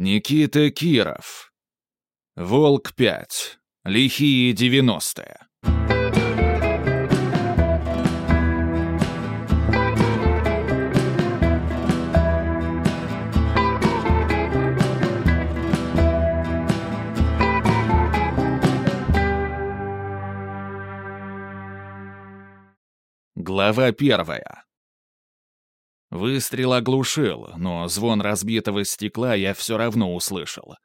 Никита Киров. Волк 5. Лихие 90-е. Глава первая. Выстрел оглушил, но звон разбитого стекла я все равно услышал.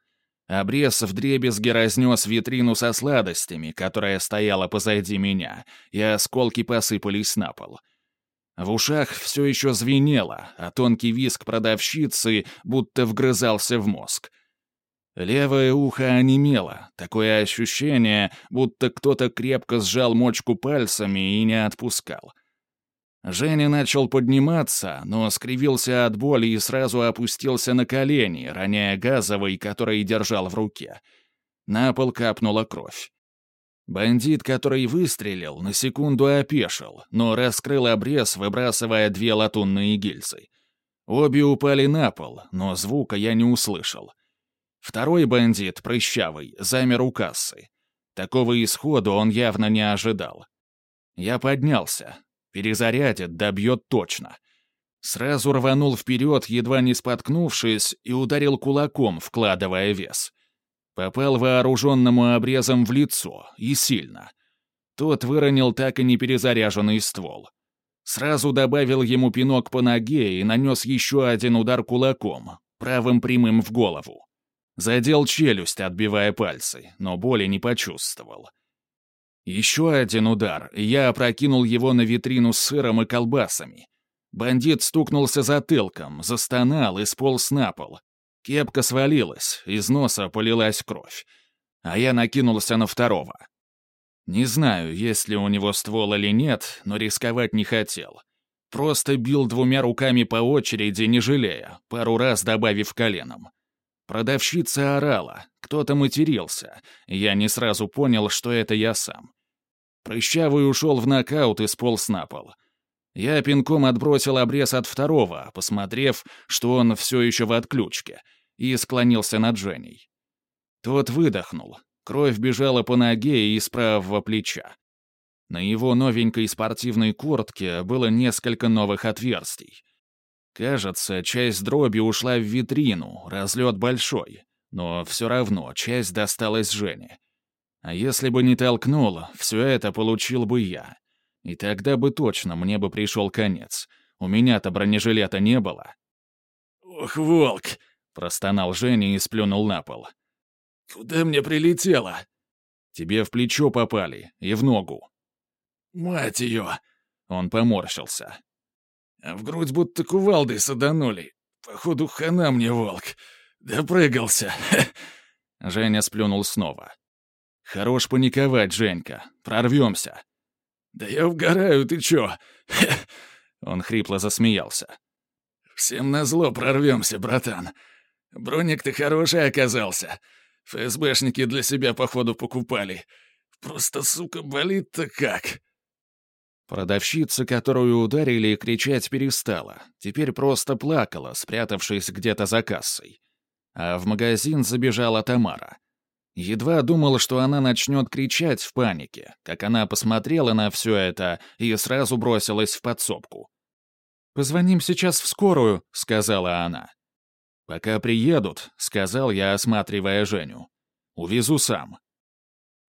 Обрез вдребезги разнес витрину со сладостями, которая стояла позади меня, и осколки посыпались на пол. В ушах все еще звенело, а тонкий виск продавщицы будто вгрызался в мозг. Левое ухо онемело, такое ощущение, будто кто-то крепко сжал мочку пальцами и не отпускал. Женя начал подниматься, но скривился от боли и сразу опустился на колени, роняя газовый, который держал в руке. На пол капнула кровь. Бандит, который выстрелил, на секунду опешил, но раскрыл обрез, выбрасывая две латунные гильзы. Обе упали на пол, но звука я не услышал. Второй бандит, прыщавый, замер у кассы. Такого исхода он явно не ожидал. Я поднялся, Перезарядит, добьет точно. Сразу рванул вперед, едва не споткнувшись, и ударил кулаком, вкладывая вес. Попал вооруженному обрезом в лицо, и сильно. Тот выронил так и не перезаряженный ствол. Сразу добавил ему пинок по ноге и нанес еще один удар кулаком, правым прямым в голову. Задел челюсть, отбивая пальцы, но боли не почувствовал. Еще один удар, и я опрокинул его на витрину с сыром и колбасами. Бандит стукнулся затылком, застонал и сполз на пол. Кепка свалилась, из носа полилась кровь. А я накинулся на второго. Не знаю, есть ли у него ствол или нет, но рисковать не хотел. Просто бил двумя руками по очереди, не жалея, пару раз добавив коленом. Продавщица орала, кто-то матерился. Я не сразу понял, что это я сам. Прыщавый ушел в нокаут и сполз на пол. Я пинком отбросил обрез от второго, посмотрев, что он все еще в отключке, и склонился над Женей. Тот выдохнул. Кровь бежала по ноге и из правого плеча. На его новенькой спортивной куртке было несколько новых отверстий. Кажется, часть дроби ушла в витрину, разлет большой, но все равно часть досталась Жене. А если бы не толкнул, все это получил бы я. И тогда бы точно мне бы пришел конец. У меня-то бронежилета не было. «Ох, волк!» — простонал Женя и сплюнул на пол. «Куда мне прилетело?» «Тебе в плечо попали и в ногу». «Мать ее!» — он поморщился. А в грудь будто кувалдой саданули. Походу, хана мне, волк. Допрыгался. Женя сплюнул снова. «Хорош паниковать, Женька. Прорвемся». «Да я угораю, ты чё?» Он хрипло засмеялся. «Всем назло прорвемся, братан. Броник ты хороший оказался. ФСБшники для себя, походу, покупали. Просто, сука, болит-то как». Продавщица, которую ударили, кричать перестала. Теперь просто плакала, спрятавшись где-то за кассой. А в магазин забежала Тамара. Едва думал, что она начнет кричать в панике, как она посмотрела на все это и сразу бросилась в подсобку. «Позвоним сейчас в скорую», — сказала она. «Пока приедут», — сказал я, осматривая Женю. «Увезу сам».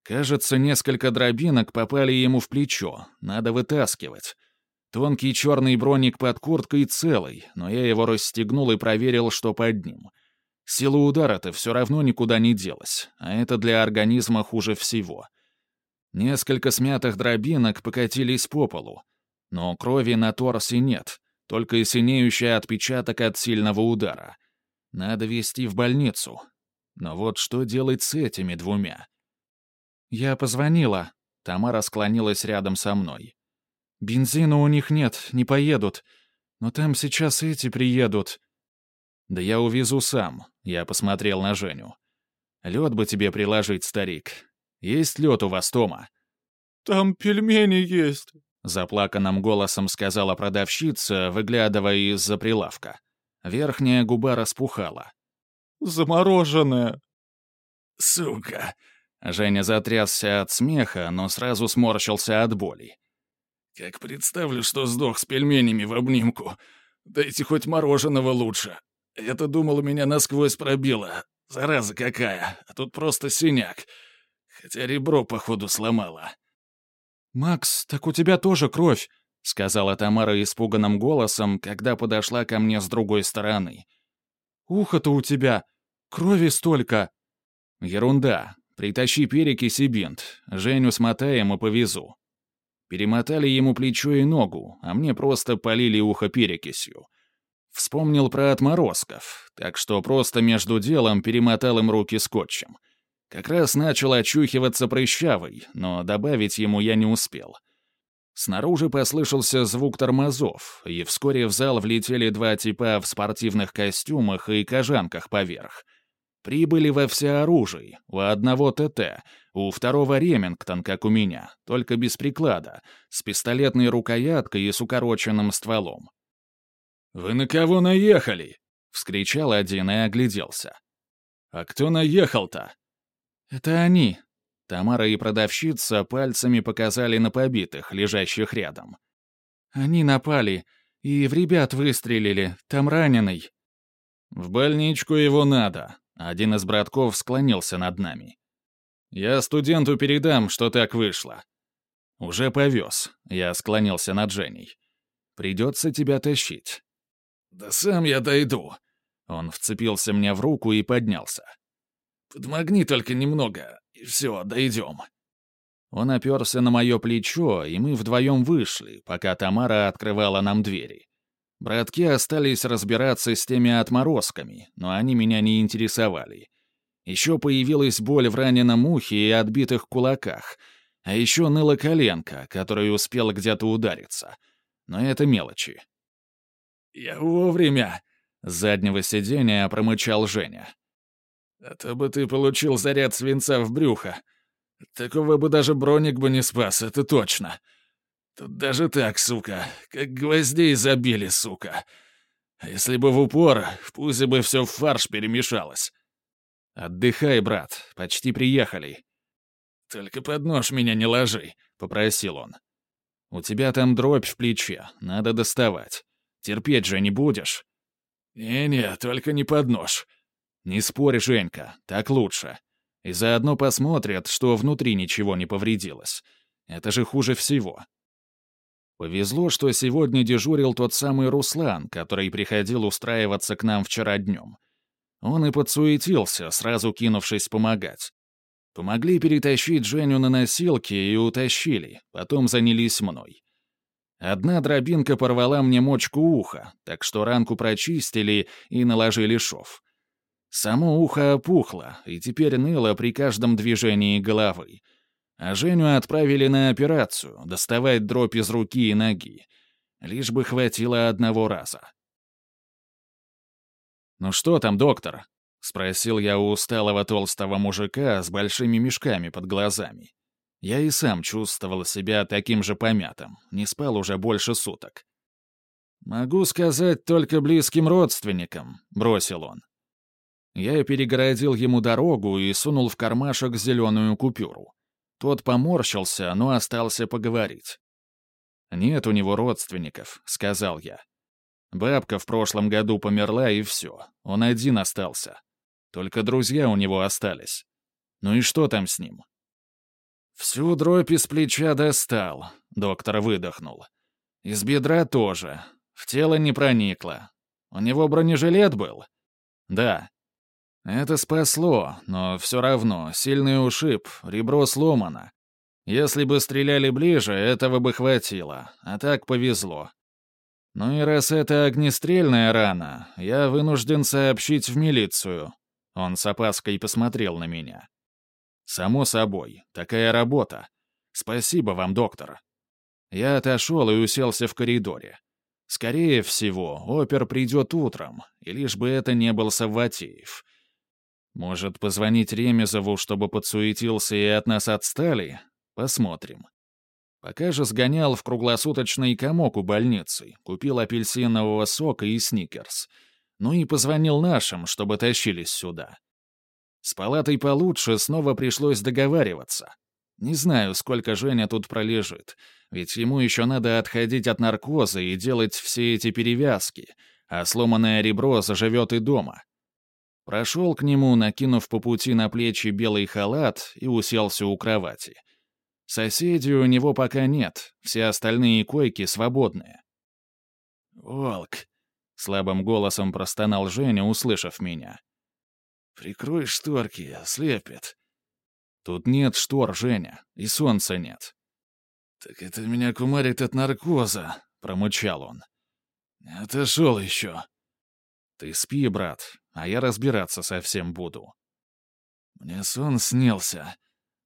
Кажется, несколько дробинок попали ему в плечо, надо вытаскивать. Тонкий черный броник под курткой целый, но я его расстегнул и проверил, что под ним — Сила удара-то все равно никуда не делась, а это для организма хуже всего. Несколько смятых дробинок покатились по полу, но крови на торсе нет, только синеющий отпечаток от сильного удара. Надо везти в больницу. Но вот что делать с этими двумя? «Я позвонила», — Тамара склонилась рядом со мной. «Бензина у них нет, не поедут. Но там сейчас эти приедут. «Да я увезу сам», — я посмотрел на Женю. «Лед бы тебе приложить, старик. Есть лед у вас, Тома?» «Там пельмени есть», — заплаканным голосом сказала продавщица, выглядывая из-за прилавка. Верхняя губа распухала. Замороженное!» «Сука!» Женя затрясся от смеха, но сразу сморщился от боли. «Как представлю, что сдох с пельменями в обнимку. Дайте хоть мороженого лучше. Я-то думал, меня насквозь пробило. Зараза какая, а тут просто синяк. Хотя ребро, походу, сломало». «Макс, так у тебя тоже кровь», — сказала Тамара испуганным голосом, когда подошла ко мне с другой стороны. «Ухо-то у тебя. Крови столько». «Ерунда. Притащи перекись и бинт. Женю смотаем и повезу». Перемотали ему плечо и ногу, а мне просто полили ухо перекисью. Вспомнил про отморозков, так что просто между делом перемотал им руки скотчем. Как раз начал очухиваться прыщавый, но добавить ему я не успел. Снаружи послышался звук тормозов, и вскоре в зал влетели два типа в спортивных костюмах и кожанках поверх. Прибыли во всеоружии, у одного ТТ, у второго Ремингтон, как у меня, только без приклада, с пистолетной рукояткой и с укороченным стволом. «Вы на кого наехали?» — вскричал один и огляделся. «А кто наехал-то?» «Это они». Тамара и продавщица пальцами показали на побитых, лежащих рядом. «Они напали, и в ребят выстрелили, там раненый». «В больничку его надо», — один из братков склонился над нами. «Я студенту передам, что так вышло». «Уже повез», — я склонился над Женей. «Придется тебя тащить». «Да сам я дойду». Он вцепился мне в руку и поднялся. «Подмогни только немного, и все, дойдем». Он оперся на мое плечо, и мы вдвоем вышли, пока Тамара открывала нам двери. Братки остались разбираться с теми отморозками, но они меня не интересовали. Еще появилась боль в раненом ухе и отбитых кулаках, а еще ныла коленка, которая успела где-то удариться. Но это мелочи. «Я вовремя!» — с заднего сиденья промычал Женя. «А то бы ты получил заряд свинца в брюхо. Такого бы даже броник бы не спас, это точно. Тут даже так, сука, как гвоздей забили, сука. Если бы в упор, в пузе бы все в фарш перемешалось». «Отдыхай, брат, почти приехали». «Только под нож меня не ложи», — попросил он. «У тебя там дробь в плече, надо доставать». Терпеть же не будешь?» «Не-не, только не под нож». «Не спорь, Женька, так лучше. И заодно посмотрят, что внутри ничего не повредилось. Это же хуже всего». Повезло, что сегодня дежурил тот самый Руслан, который приходил устраиваться к нам вчера днем. Он и подсуетился, сразу кинувшись помогать. Помогли перетащить Женю на носилки и утащили, потом занялись мной. Одна дробинка порвала мне мочку уха, так что ранку прочистили и наложили шов. Само ухо опухло, и теперь ныло при каждом движении головы. А Женю отправили на операцию, доставать дробь из руки и ноги. Лишь бы хватило одного раза. «Ну что там, доктор?» — спросил я у усталого толстого мужика с большими мешками под глазами. Я и сам чувствовал себя таким же помятым, не спал уже больше суток. «Могу сказать только близким родственникам», — бросил он. Я перегородил ему дорогу и сунул в кармашек зеленую купюру. Тот поморщился, но остался поговорить. «Нет у него родственников», — сказал я. Бабка в прошлом году померла, и все. Он один остался. Только друзья у него остались. Ну и что там с ним? «Всю дробь из плеча достал», — доктор выдохнул. «Из бедра тоже. В тело не проникло. У него бронежилет был?» «Да». «Это спасло, но все равно, сильный ушиб, ребро сломано. Если бы стреляли ближе, этого бы хватило, а так повезло. Ну и раз это огнестрельная рана, я вынужден сообщить в милицию». Он с опаской посмотрел на меня. «Само собой, такая работа. Спасибо вам, доктор». Я отошел и уселся в коридоре. Скорее всего, опер придет утром, и лишь бы это не был Савватеев. Может, позвонить Ремезову, чтобы подсуетился и от нас отстали? Посмотрим. Пока же сгонял в круглосуточный комок у больницы, купил апельсинового сока и сникерс. Ну и позвонил нашим, чтобы тащились сюда. С палатой получше снова пришлось договариваться. Не знаю, сколько Женя тут пролежит, ведь ему еще надо отходить от наркоза и делать все эти перевязки, а сломанное ребро заживет и дома. Прошел к нему, накинув по пути на плечи белый халат и уселся у кровати. Соседей у него пока нет, все остальные койки свободные. «Волк!» — слабым голосом простонал Женя, услышав меня. «Прикрой шторки, слепит». «Тут нет штор, Женя, и солнца нет». «Так это меня кумарит от наркоза», — промычал он. «Не отошел еще». «Ты спи, брат, а я разбираться совсем буду». «Мне сон снился».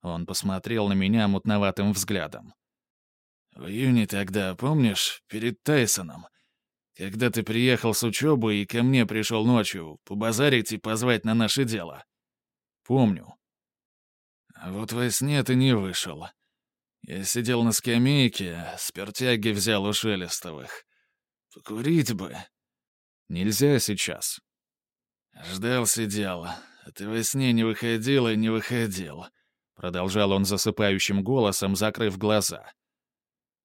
Он посмотрел на меня мутноватым взглядом. «В июне тогда, помнишь, перед Тайсоном?» Когда ты приехал с учебы и ко мне пришел ночью, побазарить и позвать на наше дело. Помню. А вот во сне ты не вышел. Я сидел на скамейке, спиртяги взял у Шелестовых. Покурить бы. Нельзя сейчас. Ждал сидел, а ты во сне не выходил и не выходил. Продолжал он засыпающим голосом, закрыв глаза.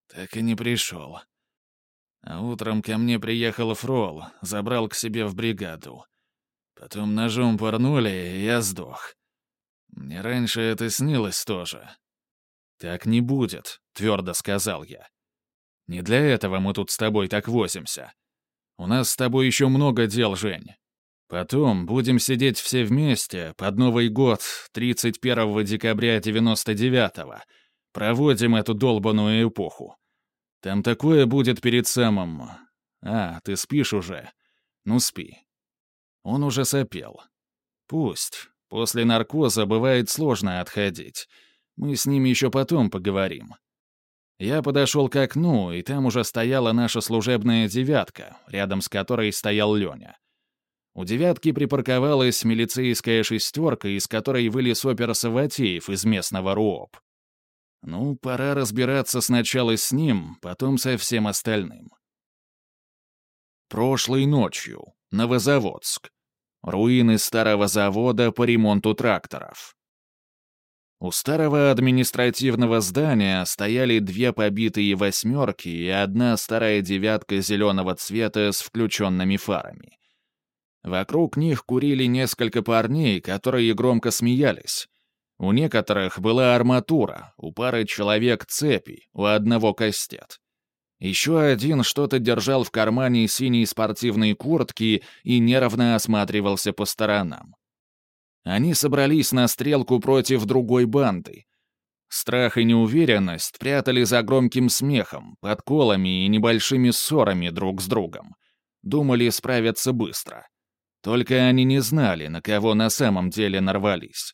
Так и не пришел. А утром ко мне приехал Фрол, забрал к себе в бригаду. Потом ножом порнули, и я сдох. Мне раньше это снилось тоже. «Так не будет», — твердо сказал я. «Не для этого мы тут с тобой так возимся. У нас с тобой еще много дел, Жень. Потом будем сидеть все вместе под Новый год, 31 декабря 99-го. Проводим эту долбаную эпоху. Там такое будет перед самым... А, ты спишь уже? Ну, спи. Он уже сопел. Пусть. После наркоза бывает сложно отходить. Мы с ним еще потом поговорим. Я подошел к окну, и там уже стояла наша служебная «девятка», рядом с которой стоял Леня. У «девятки» припарковалась милицейская «шестерка», из которой вылез опер Саватеев из местного РУОП. Ну, пора разбираться сначала с ним, потом со всем остальным. Прошлой ночью. Новозаводск. Руины старого завода по ремонту тракторов. У старого административного здания стояли две побитые восьмерки и одна старая девятка зеленого цвета с включенными фарами. Вокруг них курили несколько парней, которые громко смеялись. У некоторых была арматура, у пары человек цепи, у одного кастет. Еще один что-то держал в кармане синей спортивной куртки и нервно осматривался по сторонам. Они собрались на стрелку против другой банды. Страх и неуверенность прятали за громким смехом, подколами и небольшими ссорами друг с другом. Думали справиться быстро. Только они не знали, на кого на самом деле нарвались.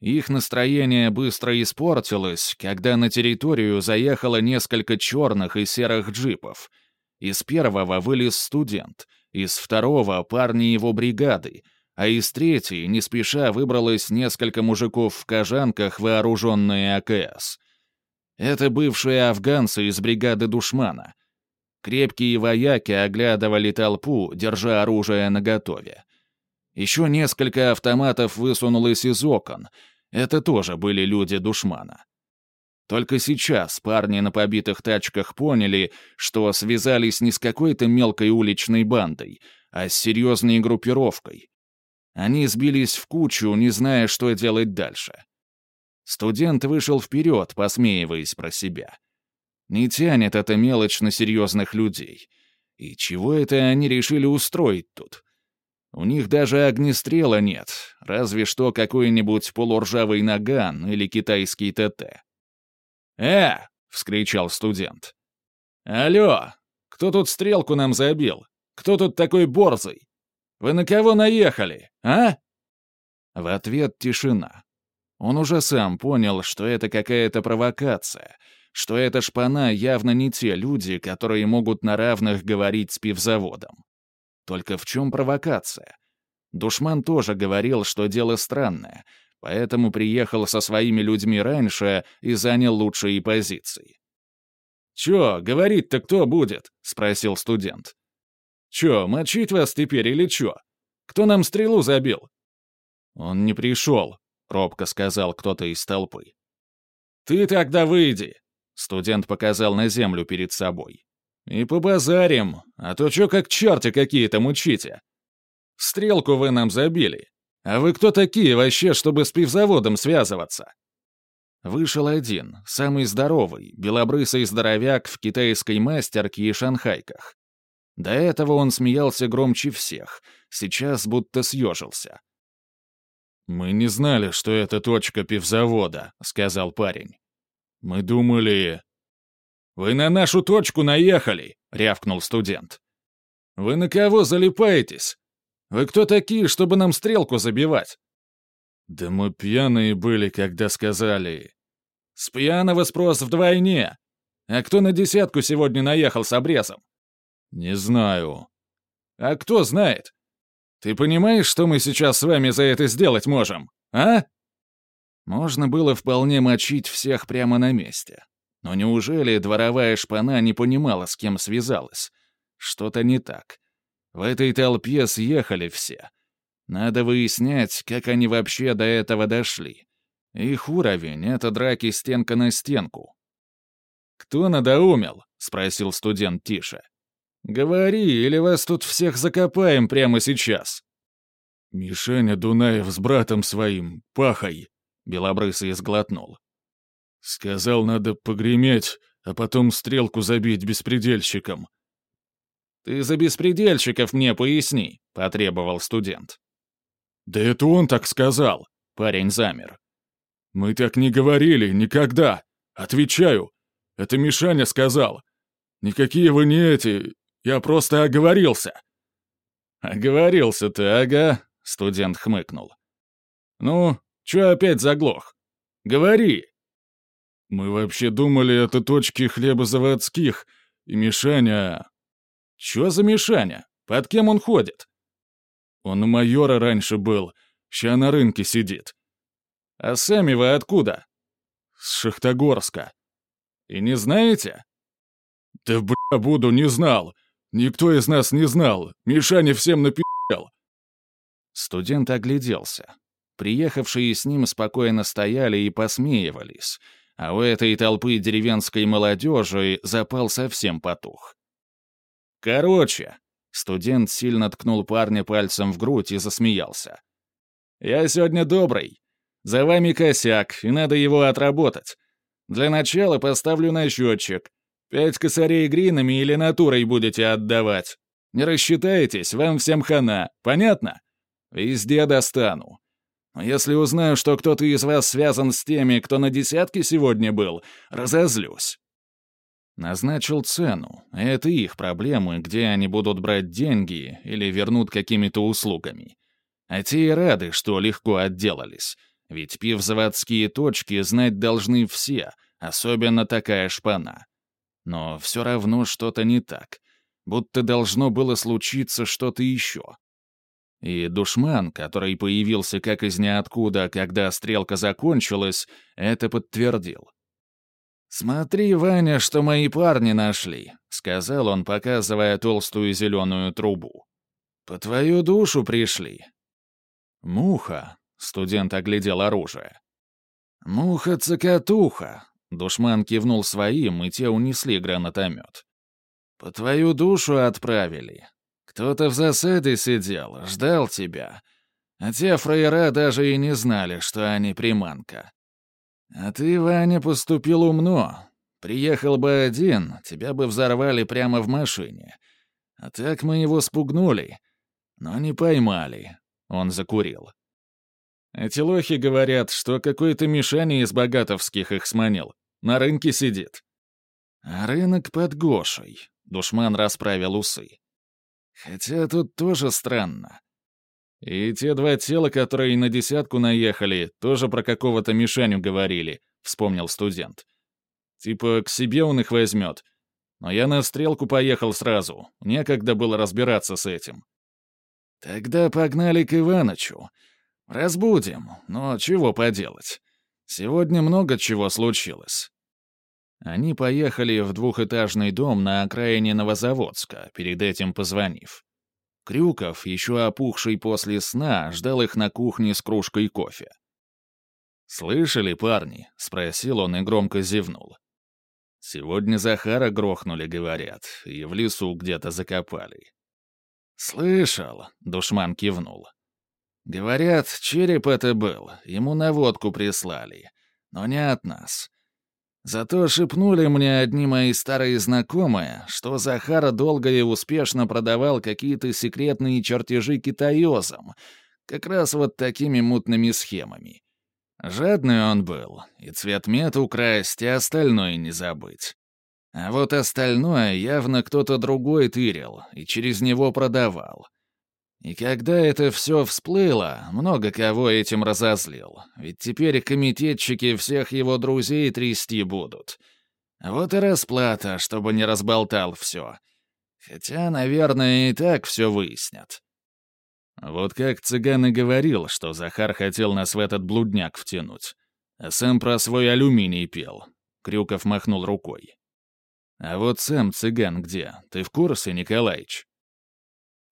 Их настроение быстро испортилось, когда на территорию заехало несколько черных и серых джипов. Из первого вылез студент, из второго — парни его бригады, а из третьей не спеша выбралось несколько мужиков в кожанках, вооруженные АКС. Это бывшие афганцы из бригады душмана. Крепкие вояки оглядывали толпу, держа оружие наготове. Еще несколько автоматов высунулось из окон. Это тоже были люди душмана. Только сейчас парни на побитых тачках поняли, что связались не с какой-то мелкой уличной бандой, а с серьезной группировкой. Они сбились в кучу, не зная, что делать дальше. Студент вышел вперед, посмеиваясь про себя. Не тянет эта мелочь на серьезных людей. И чего это они решили устроить тут? У них даже огнестрела нет, разве что какой-нибудь полуржавый наган или китайский ТТ. «Э!» — вскричал студент. «Алло! Кто тут стрелку нам забил? Кто тут такой борзый? Вы на кого наехали, а?» В ответ тишина. Он уже сам понял, что это какая-то провокация, что эта шпана явно не те люди, которые могут на равных говорить с пивзаводом. Только в чем провокация? Душман тоже говорил, что дело странное, поэтому приехал со своими людьми раньше и занял лучшие позиции. «Чё, говорить-то кто будет?» — спросил студент. Чё, мочить вас теперь или чё? Кто нам стрелу забил?» «Он не пришел», — робко сказал кто-то из толпы. «Ты тогда выйди», — студент показал на землю перед собой. «И побазарим, а то чё как черти какие-то мучите? Стрелку вы нам забили. А вы кто такие вообще, чтобы с пивзаводом связываться?» Вышел один, самый здоровый, белобрысый здоровяк в китайской мастерке и шанхайках. До этого он смеялся громче всех, сейчас будто съежился. «Мы не знали, что это точка пивзавода», — сказал парень. «Мы думали...» «Вы на нашу точку наехали!» — рявкнул студент. «Вы на кого залипаетесь? Вы кто такие, чтобы нам стрелку забивать?» «Да мы пьяные были, когда сказали...» «С пьяного спрос вдвойне! А кто на десятку сегодня наехал с обрезом?» «Не знаю». «А кто знает? Ты понимаешь, что мы сейчас с вами за это сделать можем, а?» Можно было вполне мочить всех прямо на месте. Но неужели дворовая шпана не понимала, с кем связалась? Что-то не так. В этой толпе съехали все. Надо выяснять, как они вообще до этого дошли. Их уровень — это драки стенка на стенку. «Кто надоумел?» — спросил студент тише. «Говори, или вас тут всех закопаем прямо сейчас». «Мишаня Дунаев с братом своим, пахой», — Белобрысый сглотнул. «Сказал, надо погреметь, а потом стрелку забить беспредельщиком». «Ты за беспредельщиков мне поясни», — потребовал студент. «Да это он так сказал», — парень замер. «Мы так не говорили, никогда. Отвечаю. Это Мишаня сказал. Никакие вы не эти, я просто оговорился». «Оговорился ты, ага», — студент хмыкнул. «Ну, чё опять заглох? Говори!» «Мы вообще думали, это точки хлебозаводских, и Мишаня...» «Чё за Мишаня? Под кем он ходит?» «Он у майора раньше был, ща на рынке сидит». «А сами вы откуда?» «С Шахтогорска». «И не знаете?» «Да бля, буду, не знал. Никто из нас не знал. Мишаня всем напи***л. Студент огляделся. Приехавшие с ним спокойно стояли и посмеивались, а у этой толпы деревенской молодежи запал совсем потух. «Короче», — студент сильно ткнул парня пальцем в грудь и засмеялся. «Я сегодня добрый. За вами косяк, и надо его отработать. Для начала поставлю на счетчик, Пять косарей гринами или натурой будете отдавать. Не рассчитаетесь, вам всем хана, понятно? Везде достану. Но если узнаю, что кто-то из вас связан с теми, кто на десятке сегодня был, разозлюсь. Назначил цену. Это их проблемы, где они будут брать деньги или вернут какими-то услугами. А те и рады, что легко отделались. Ведь пивзаводские точки знать должны все, особенно такая шпана. Но все равно что-то не так. Будто должно было случиться что-то еще. И душман, который появился как из ниоткуда, когда стрелка закончилась, это подтвердил. «Смотри, Ваня, что мои парни нашли», — сказал он, показывая толстую зеленую трубу. «По твою душу пришли». «Муха», — студент оглядел оружие. «Муха-цокотуха», Душман кивнул своим, и те унесли гранатомет. «По твою душу отправили. Кто-то в засаде сидел, ждал тебя. А те фраера даже и не знали, что они приманка. А ты, Ваня, поступил умно. Приехал бы один, тебя бы взорвали прямо в машине. А так мы его спугнули, но не поймали». Он закурил. Эти лохи говорят, что какой-то Мишаня из богатовских их сманил. На рынке сидит. А рынок под Гошей. Душман расправил усы. Хотя тут тоже странно. И те два тела, которые на десятку наехали, тоже про какого-то Мишаню говорили, вспомнил студент. Типа к себе он их возьмет. Но я на стрелку поехал сразу. Некогда было разбираться с этим. Тогда погнали к Иванычу. Разбудим, но чего поделать. Сегодня много чего случилось. Они поехали в двухэтажный дом на окраине Новозаводска, перед этим позвонив. Крюков, еще опухший после сна, ждал их на кухне с кружкой кофе. «Слышали, парни?» — спросил он и громко зевнул. «Сегодня Захара грохнули, говорят, и в лесу где-то закопали». «Слышал», — душман кивнул. «Говорят, череп это был, ему наводку прислали, но не от нас. Зато шепнули мне одни мои старые знакомые, что Захара долго и успешно продавал какие-то секретные чертежи китаёзам, как раз вот такими мутными схемами. Жадный он был, и цвет мед украсть, и остальное не забыть. А вот остальное явно кто-то другой тырил и через него продавал. И когда это все всплыло, много кого этим разозлил. Ведь теперь комитетчики всех его друзей трясти будут. Вот и расплата, чтобы не разболтал все. Хотя, наверное, и так все выяснят. Вот как цыган и говорил, что Захар хотел нас в этот блудняк втянуть. А сам про свой алюминий пел. Крюков махнул рукой. А вот сам цыган где? Ты в курсе, Николаич?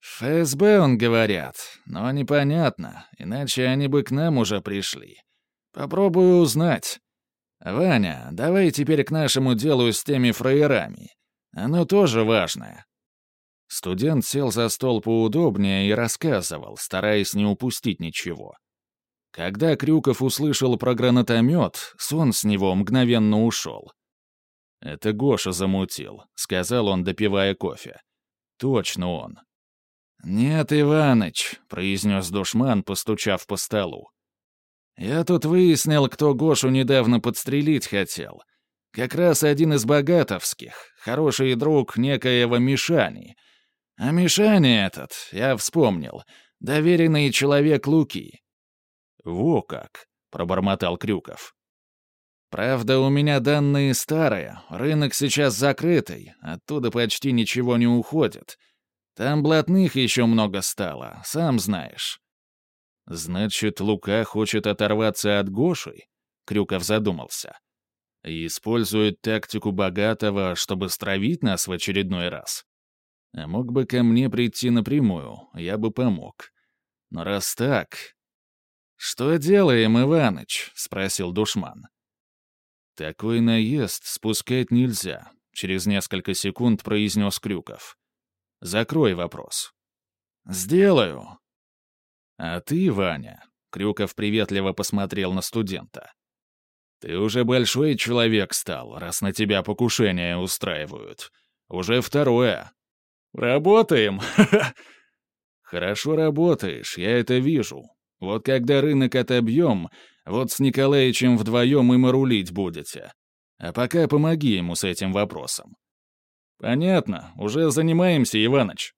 ФСБ, он говорят, но непонятно, иначе они бы к нам уже пришли. Попробую узнать. Ваня, давай теперь к нашему делу с теми фраерами. Оно тоже важное. Студент сел за стол поудобнее и рассказывал, стараясь не упустить ничего. Когда Крюков услышал про гранатомет, сон с него мгновенно ушел. «Это Гоша замутил», — сказал он, допивая кофе. «Точно он. «Нет, Иваныч», — произнес душман, постучав по столу. «Я тут выяснил, кто Гошу недавно подстрелить хотел. Как раз один из богатовских, хороший друг некоего Мишани. А Мишани этот, я вспомнил, доверенный человек Луки». «Во как», — пробормотал Крюков. «Правда, у меня данные старые, рынок сейчас закрытый, оттуда почти ничего не уходит». Там блатных еще много стало, сам знаешь». «Значит, Лука хочет оторваться от Гоши?» — Крюков задумался. «И использует тактику богатого, чтобы стравить нас в очередной раз. А мог бы ко мне прийти напрямую, я бы помог. Но раз так...» «Что делаем, Иваныч?» — спросил душман. «Такой наезд спускать нельзя», — через несколько секунд произнес Крюков. Закрой вопрос». «Сделаю». «А ты, Ваня?» — Крюков приветливо посмотрел на студента. «Ты уже большой человек стал, раз на тебя покушение устраивают. Уже второе». «Работаем!» «Хорошо работаешь, я это вижу. Вот когда рынок отобьем, вот с Николаевичем вдвоем им и рулить будете. А пока помоги ему с этим вопросом. «Понятно, уже занимаемся, Иваныч».